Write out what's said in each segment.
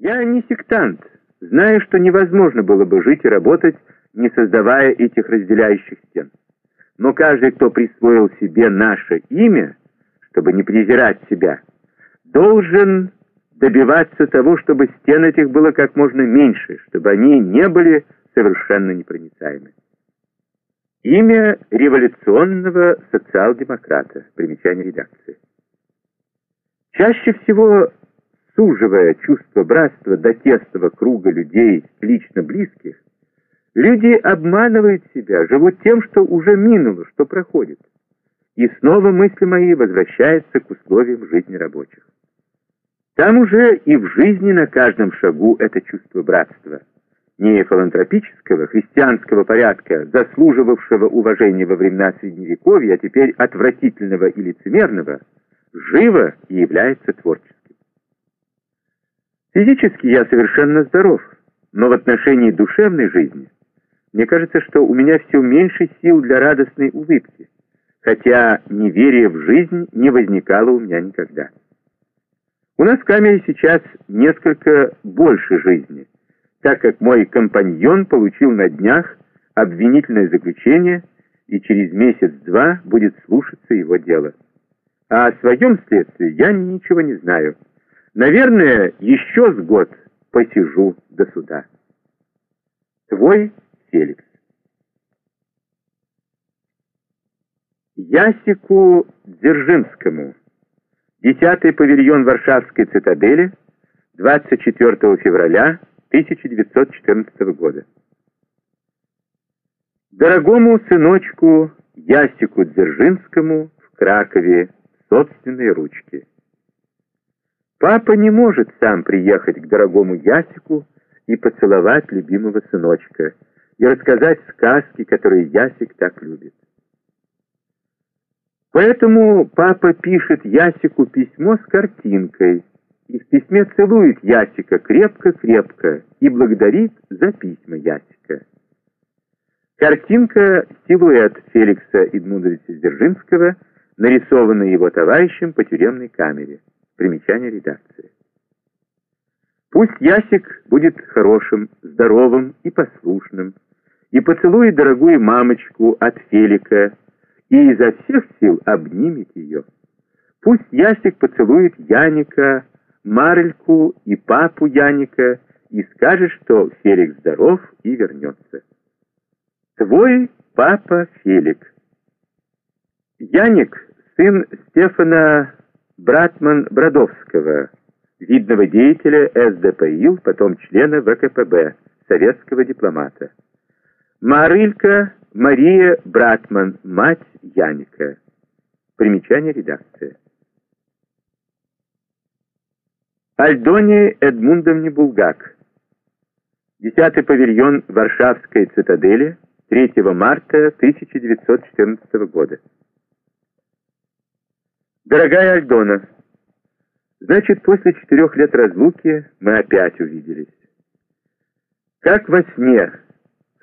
Я не сектант, знаю, что невозможно было бы жить и работать, не создавая этих разделяющих стен. Но каждый, кто присвоил себе наше имя, чтобы не презирать себя, должен добиваться того, чтобы стен этих было как можно меньше, чтобы они не были совершенно непроницаемы. Имя революционного социал-демократа. Примечание редакции. Чаще всего, суживая чувство братства до тесного круга людей, лично близких, люди обманывают себя, живут тем, что уже минуло, что проходит. И снова мысли мои возвращаются к условиям жизни рабочих. Там уже и в жизни на каждом шагу это чувство братства. Не филантропического, христианского порядка, заслуживавшего уважения во времена Средневековья, а теперь отвратительного и лицемерного, живо и является творческим. Физически я совершенно здоров, но в отношении душевной жизни мне кажется, что у меня все меньше сил для радостной улыбки, хотя неверие в жизнь не возникало у меня никогда. У нас в камере сейчас несколько больше жизни, так как мой компаньон получил на днях обвинительное заключение и через месяц-два будет слушаться его дело. А о своем следствии я ничего не знаю. Наверное, еще с год посижу до суда. Твой Феликс. Ясику Дзержинскому. Десятый павильон Варшавской цитадели, 24 февраля 1914 года. Дорогому сыночку Ясику Дзержинскому в Кракове собственные ручки. Папа не может сам приехать к дорогому Ясику и поцеловать любимого сыночка и рассказать сказки, которые Ясик так любит. Поэтому папа пишет Ясику письмо с картинкой, и в письме целует Ясика крепко-крепко и благодарит за письма Ясика. Картинка «Силуэт» Феликса Эдмундовича Дзержинского, нарисованная его товарищем по тюремной камере. Примечание редакции. Пусть Ясик будет хорошим, здоровым и послушным, и поцелует дорогую мамочку от Фелика, и изо всех сил обнимет ее. Пусть Ясик поцелует Яника, Марельку и папу Яника и скажет, что Фелик здоров и вернется. Твой папа Фелик. Яник — сын Стефана Братман-Бродовского, видного деятеля СДПИЛ, потом члена ВКПБ, советского дипломата. Марылька Мария Братман, мать Яника. Примечание редакции. Альдоне Эдмундовне Булгак. Десятый павильон Варшавской цитадели 3 марта 1914 года. Дорогая Альдона, значит, после четырех лет разлуки мы опять увиделись. Как во сне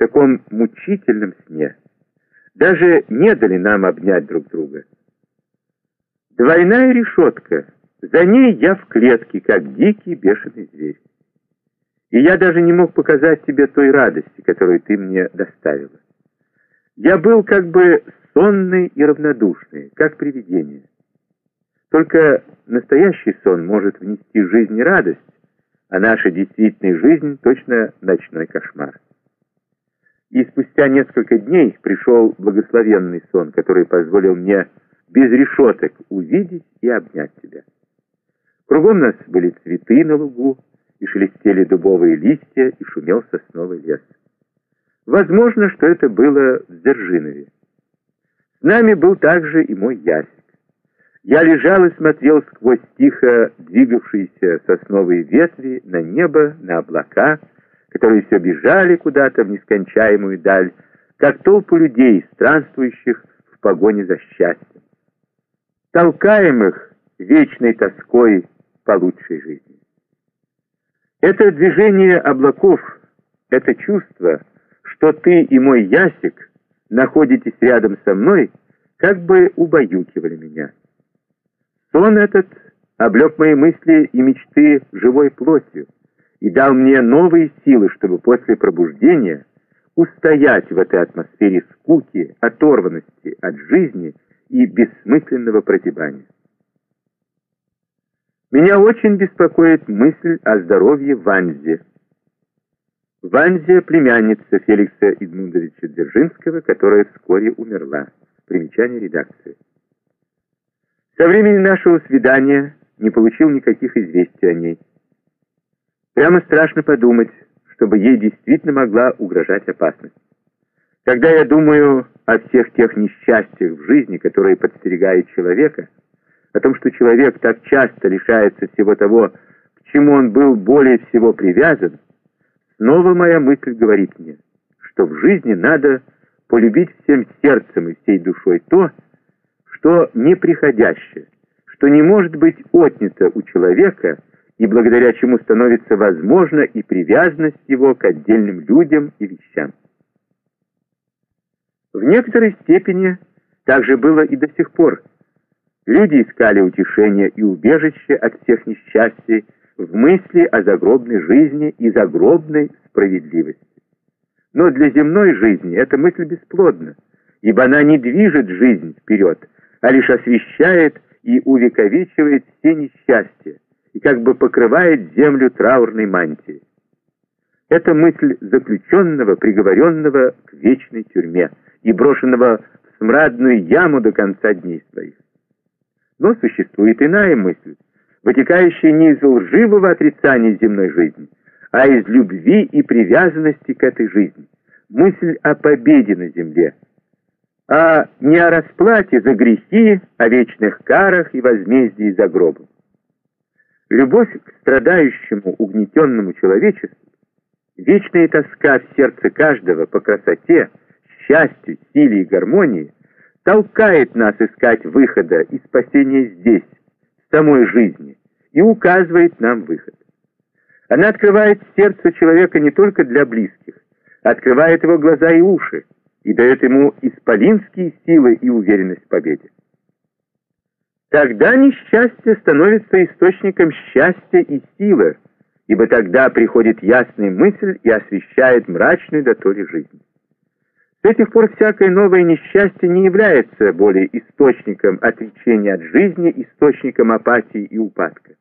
таком мучительном сне. Даже не дали нам обнять друг друга. Двойная решетка. За ней я в клетке, как дикий бешеный зверь. И я даже не мог показать тебе той радости, которую ты мне доставила. Я был как бы сонный и равнодушный, как привидение. Только настоящий сон может внести в жизнь радость, а наша действительная жизнь точно ночной кошмар. И спустя несколько дней пришел благословенный сон, который позволил мне без решеток увидеть и обнять тебя. Кругом нас были цветы на лугу, и шелестели дубовые листья, и шумел сосновый лес. Возможно, что это было в Дзержинове. С нами был также и мой ясик. Я лежал и смотрел сквозь тихо двигавшиеся сосновые ветви на небо, на облака, которые все бежали куда-то в нескончаемую даль, как толпу людей, странствующих в погоне за счастьем, толкаемых вечной тоской по лучшей жизни. Это движение облаков, это чувство, что ты и мой ясик находитесь рядом со мной, как бы убаюкивали меня. Сон этот облег мои мысли и мечты живой плотью, и дал мне новые силы, чтобы после пробуждения устоять в этой атмосфере скуки, оторванности от жизни и бессмысленного прозябания. Меня очень беспокоит мысль о здоровье Ванзе. Ванзе – племянница Феликса Эдмундовича Дзержинского, которая вскоре умерла. Примечание редакции. Со времени нашего свидания не получил никаких известий о ней. Прямо страшно подумать, чтобы ей действительно могла угрожать опасность. Когда я думаю о всех тех несчастьях в жизни, которые подстерегают человека, о том, что человек так часто лишается всего того, к чему он был более всего привязан, снова моя мысль говорит мне, что в жизни надо полюбить всем сердцем и всей душой то, что неприходящее, что не может быть отнято у человека и благодаря чему становится возможна и привязанность его к отдельным людям и вещам. В некоторой степени так же было и до сих пор. Люди искали утешения и убежище от всех несчастий в мысли о загробной жизни и загробной справедливости. Но для земной жизни эта мысль бесплодна, ибо она не движет жизнь вперед, а лишь освещает и увековечивает все несчастья, и как бы покрывает землю траурной мантией. Это мысль заключенного, приговоренного к вечной тюрьме и брошенного в смрадную яму до конца дней своих. Но существует иная мысль, вытекающая не из лживого отрицания земной жизни, а из любви и привязанности к этой жизни. Мысль о победе на земле, а не о расплате за грехи, о вечных карах и возмездии за гробом. Любовь к страдающему, угнетенному человечеству, вечная тоска в сердце каждого по красоте, счастью, силе и гармонии толкает нас искать выхода и спасения здесь, в самой жизни, и указывает нам выход. Она открывает сердце человека не только для близких, открывает его глаза и уши, и дает ему исполинские силы и уверенность в победе. Тогда несчастье становится источником счастья и силы, ибо тогда приходит ясная мысль и освещает мрачную доторе жизнь. С этих пор всякое новое несчастье не является более источником отречения от жизни, источником апатии и упадка,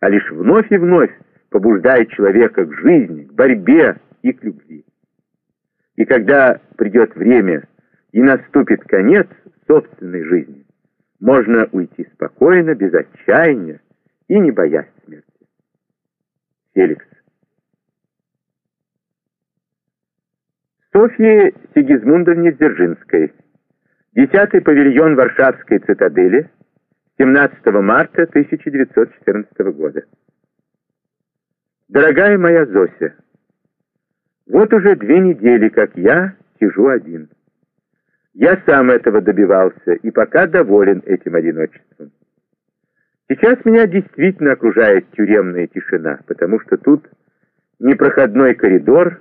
а лишь вновь и вновь побуждает человека к жизни, к борьбе и к любви. И когда придет время и наступит конец собственной жизни, можно уйти спокойно, без отчаяния и не боясь смерти. Феликс. Софье Сигизмундовне Дзержинской. Десятый павильон Варшавской цитадели. 17 марта 1914 года. Дорогая моя Зося, вот уже две недели, как я сижу один. Я сам этого добивался и пока доволен этим одиночеством. Сейчас меня действительно окружает тюремная тишина, потому что тут непроходной коридор,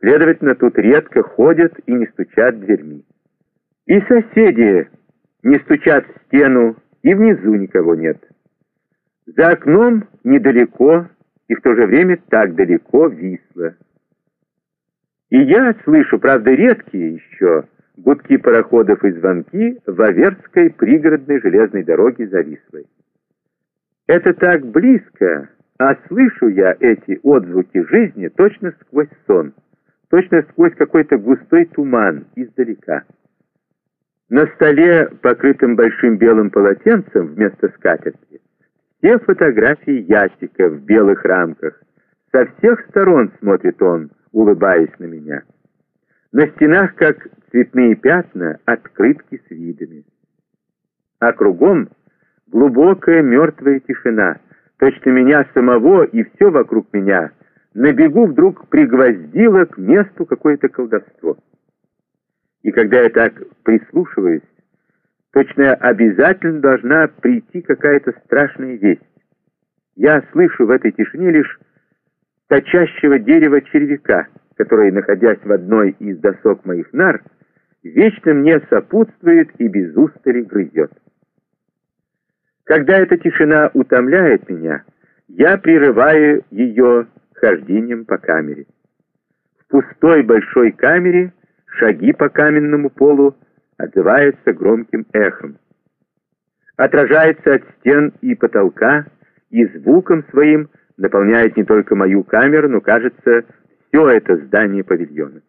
следовательно, тут редко ходят и не стучат дверьми. И соседи не стучат в стену, и внизу никого нет. За окном недалеко и в то же время так далеко Висла. И я слышу, правда, редкие еще, гудки пароходов и звонки в Аверской пригородной железной дороге за Вислой. Это так близко, а слышу я эти отзвуки жизни точно сквозь сон, точно сквозь какой-то густой туман издалека. На столе, покрытым большим белым полотенцем вместо скатерти, все фотографии Ясика в белых рамках. Со всех сторон смотрит он, улыбаясь на меня. На стенах, как цветные пятна, открытки с видами. А кругом глубокая мертвая тишина. Точно меня самого и все вокруг меня на бегу вдруг пригвоздило к месту какое-то колдовство. И когда я так прислушиваюсь, точно обязательно должна прийти какая-то страшная весть. Я слышу в этой тишине лишь точащего дерева червяка, который, находясь в одной из досок моих нар, вечно мне сопутствует и без устали грызет. Когда эта тишина утомляет меня, я прерываю ее хождением по камере. В пустой большой камере шаги по каменному полу отзываются громким эхом. Отражается от стен и потолка, и звуком своим наполняет не только мою камеру, но, кажется, все это здание павильона.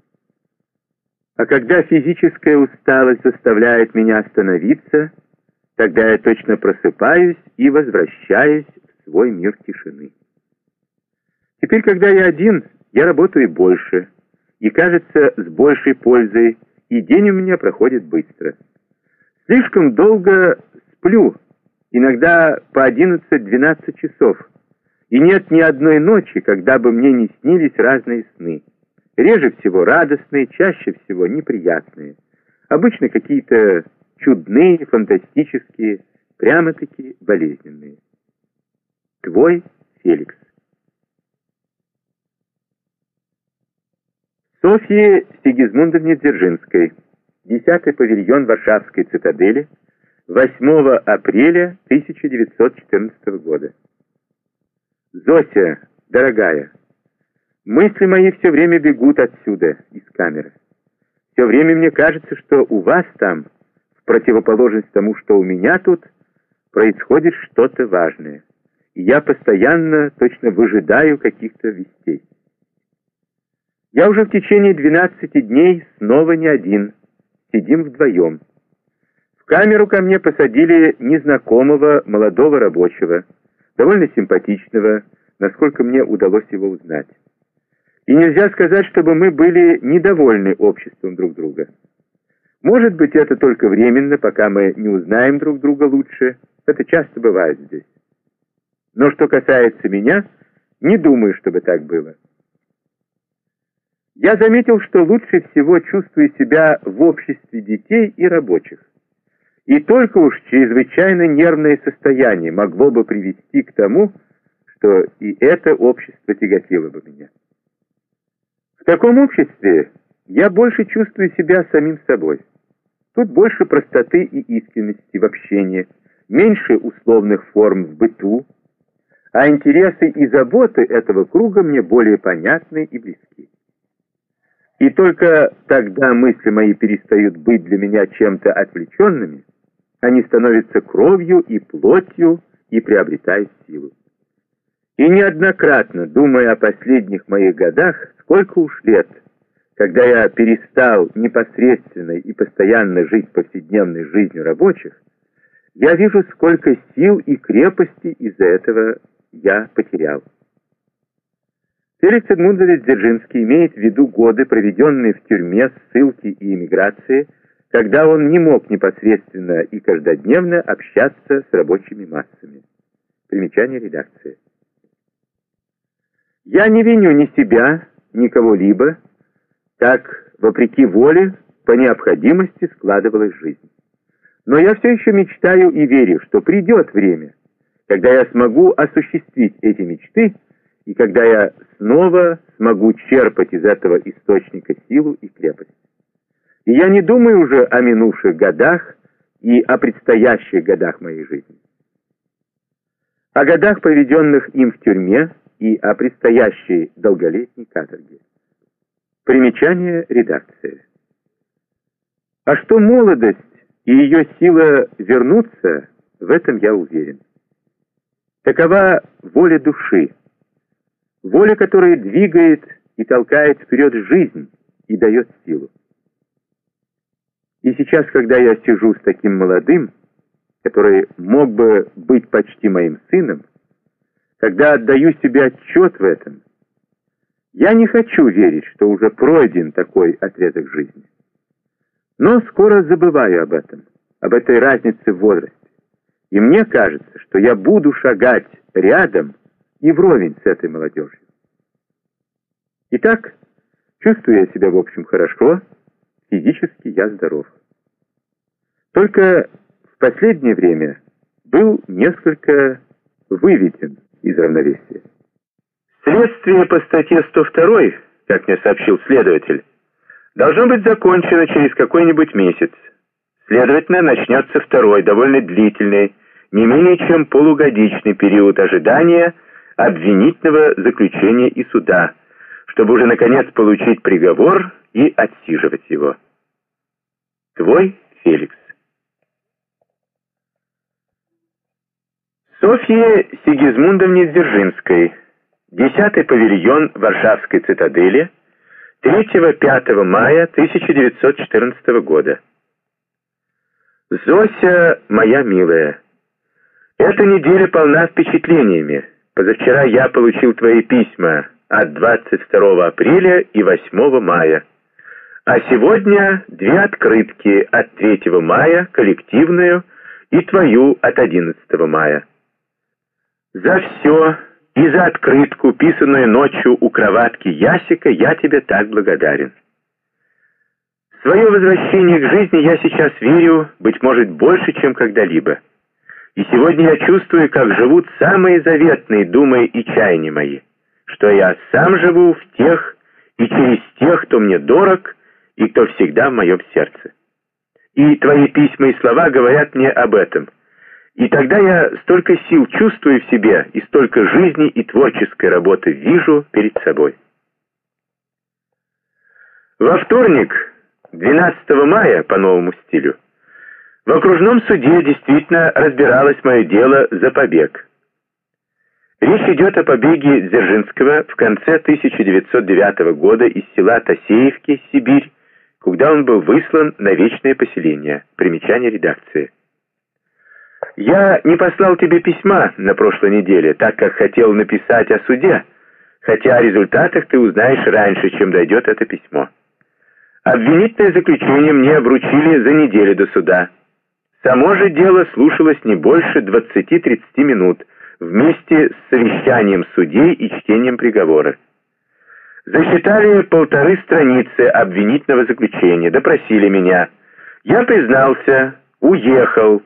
А когда физическая усталость заставляет меня остановиться, тогда я точно просыпаюсь и возвращаюсь в свой мир тишины. Теперь, когда я один, я работаю больше, и, кажется, с большей пользой, и день у меня проходит быстро. Слишком долго сплю, иногда по 11-12 часов, и нет ни одной ночи, когда бы мне не снились разные сны. Реже всего радостные, чаще всего неприятные. Обычно какие-то чудные, фантастические, прямо-таки болезненные. Твой Феликс. Софье Сигизмундовне Дзержинской. 10-й павильон Варшавской цитадели. 8 апреля 1914 года. Зося, дорогая, мысли мои все время бегут отсюда, из камеры. Все время мне кажется, что у вас там, в противоположность тому, что у меня тут, происходит что-то важное. И я постоянно точно выжидаю каких-то вестей. Я уже в течение 12 дней снова не один, сидим вдвоем. В камеру ко мне посадили незнакомого молодого рабочего, довольно симпатичного, насколько мне удалось его узнать. И нельзя сказать, чтобы мы были недовольны обществом друг друга. Может быть, это только временно, пока мы не узнаем друг друга лучше. Это часто бывает здесь. Но что касается меня, не думаю, чтобы так было. Я заметил, что лучше всего чувствую себя в обществе детей и рабочих. И только уж чрезвычайно нервное состояние могло бы привести к тому, что и это общество тяготило бы меня. В таком обществе я больше чувствую себя самим собой. Тут больше простоты и искренности в общении, меньше условных форм в быту, а интересы и заботы этого круга мне более понятны и близки. И только тогда мысли мои перестают быть для меня чем-то отвлеченными, они становятся кровью и плотью и приобретают силу. И неоднократно, думая о последних моих годах, сколько уж лет, когда я перестал непосредственно и постоянно жить повседневной жизнью рабочих, я вижу, сколько сил и крепости из-за этого я потерял. Феликс Эдмундович Дзержинский имеет в виду годы, проведенные в тюрьме, ссылке и эмиграции, когда он не мог непосредственно и каждодневно общаться с рабочими массами. Примечание редакции. Я не виню ни себя, ни кого-либо, так, вопреки воле, по необходимости складывалась жизнь. Но я все еще мечтаю и верю, что придет время, когда я смогу осуществить эти мечты, и когда я снова смогу черпать из этого источника силу и крепость. Я не думаю уже о минувших годах и о предстоящих годах моей жизни. О годах, проведенных им в тюрьме, и о предстоящей долголетней каторге. Примечание редакции. А что молодость и ее сила вернуться, в этом я уверен. Такова воля души, воля, которая двигает и толкает вперед жизнь и дает силу. И сейчас, когда я сижу с таким молодым, который мог бы быть почти моим сыном, когда отдаю себе отчет в этом, я не хочу верить, что уже пройден такой отрезок жизни. Но скоро забываю об этом, об этой разнице в возрасте. И мне кажется, что я буду шагать рядом и вровень с этой молодежью. Итак, чувствую я себя в общем хорошо, физически я здоров. Только в последнее время был несколько выведен из равновесия. Следствие по статье 102, как мне сообщил следователь, должно быть закончено через какой-нибудь месяц. Следовательно, начнется второй, довольно длительный, не менее чем полугодичный период ожидания, обвинительного заключения и суда, чтобы уже наконец получить приговор и отсиживать его. Твой Феликс. Софье Сигизмундовне Дзержинской, 10-й павильон Варшавской цитадели, 3-5 мая 1914 года. Зося, моя милая, эта неделя полна впечатлениями. Позавчера я получил твои письма от 22 апреля и 8 мая. А сегодня две открытки от 3 мая, коллективную, и твою от 11 мая. За все и за открытку, писанную ночью у кроватки Ясика, я тебе так благодарен. Свое возвращение к жизни я сейчас верю, быть может, больше, чем когда-либо. И сегодня я чувствую, как живут самые заветные думы и чаяния мои, что я сам живу в тех и через тех, кто мне дорог и кто всегда в моем сердце. И твои письма и слова говорят мне об этом. И тогда я столько сил чувствую в себе и столько жизни и творческой работы вижу перед собой. Во вторник, 12 мая, по новому стилю, в окружном суде действительно разбиралось мое дело за побег. Речь идет о побеге Дзержинского в конце 1909 года из села Тасеевки, Сибирь, куда он был выслан на вечное поселение. Примечание редакции. Я не послал тебе письма на прошлой неделе, так как хотел написать о суде, хотя о результатах ты узнаешь раньше, чем дойдет это письмо. Обвинительное заключение мне обручили за неделю до суда. Само же дело слушалось не больше 20-30 минут, вместе с совещанием судей и чтением приговора. Засчитали полторы страницы обвинительного заключения, допросили меня. Я признался, уехал.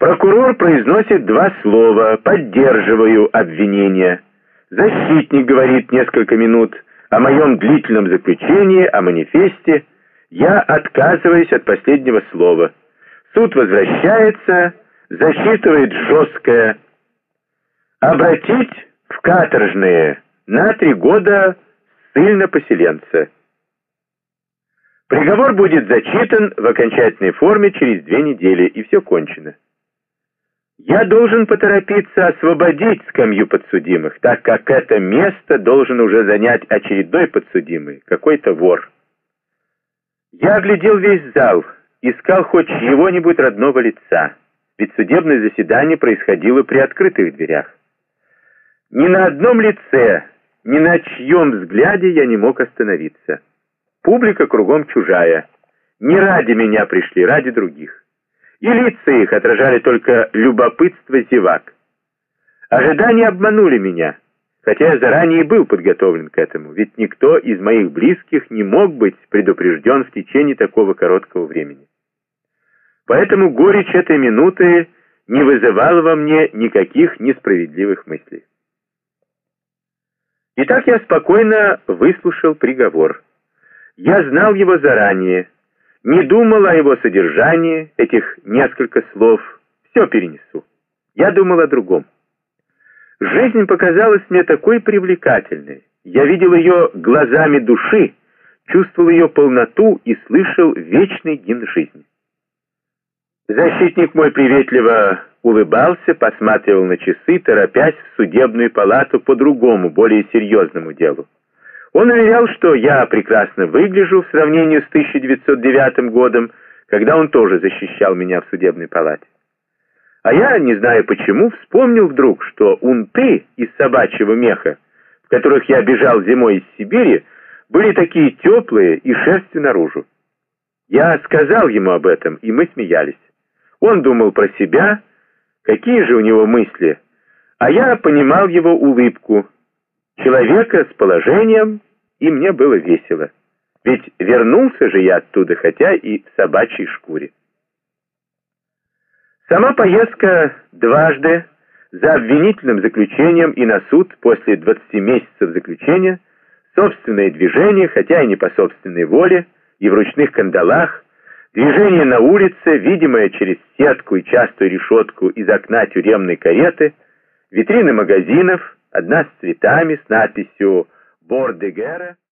Прокурор произносит два слова «поддерживаю обвинение». Защитник говорит несколько минут о моем длительном заключении, о манифесте. Я отказываюсь от последнего слова. Суд возвращается, засчитывает жесткое «обратить в каторжные» на три года ссыльно-поселенца. Приговор будет зачитан в окончательной форме через две недели, и все кончено. Я должен поторопиться освободить скамью подсудимых, так как это место должен уже занять очередной подсудимый, какой-то вор. Я оглядел весь зал, искал хоть чьего-нибудь родного лица, ведь судебное заседание происходило при открытых дверях. Ни на одном лице ни на чьем взгляде я не мог остановиться. Публика кругом чужая. Не ради меня пришли, ради других. И лица их отражали только любопытство зевак. Ожидания обманули меня, хотя я заранее был подготовлен к этому, ведь никто из моих близких не мог быть предупрежден в течение такого короткого времени. Поэтому горечь этой минуты не вызывала во мне никаких несправедливых мыслей. Итак, я спокойно выслушал приговор. Я знал его заранее, не думал о его содержании, этих несколько слов, все перенесу. Я думал о другом. Жизнь показалась мне такой привлекательной. Я видел ее глазами души, чувствовал ее полноту и слышал вечный гимн жизни. Защитник мой приветливо улыбался, посматривал на часы, торопясь в судебную палату по другому, более серьезному делу. Он уверял, что я прекрасно выгляжу в сравнении с 1909 годом, когда он тоже защищал меня в судебной палате. А я, не знаю почему, вспомнил вдруг, что унты из собачьего меха, в которых я бежал зимой из Сибири, были такие теплые и шерстью наружу. Я сказал ему об этом, и мы смеялись. Он думал про себя, Какие же у него мысли? А я понимал его улыбку. Человека с положением, и мне было весело. Ведь вернулся же я оттуда, хотя и в собачьей шкуре. Сама поездка дважды за обвинительным заключением и на суд после 20 месяцев заключения, собственное движение, хотя и не по собственной воле, и в ручных кандалах, Движение на улице, видимое через сетку и частую решетку из окна тюремной кареты, Витрины магазинов, одна с цветами, с надписью «Бордегера»,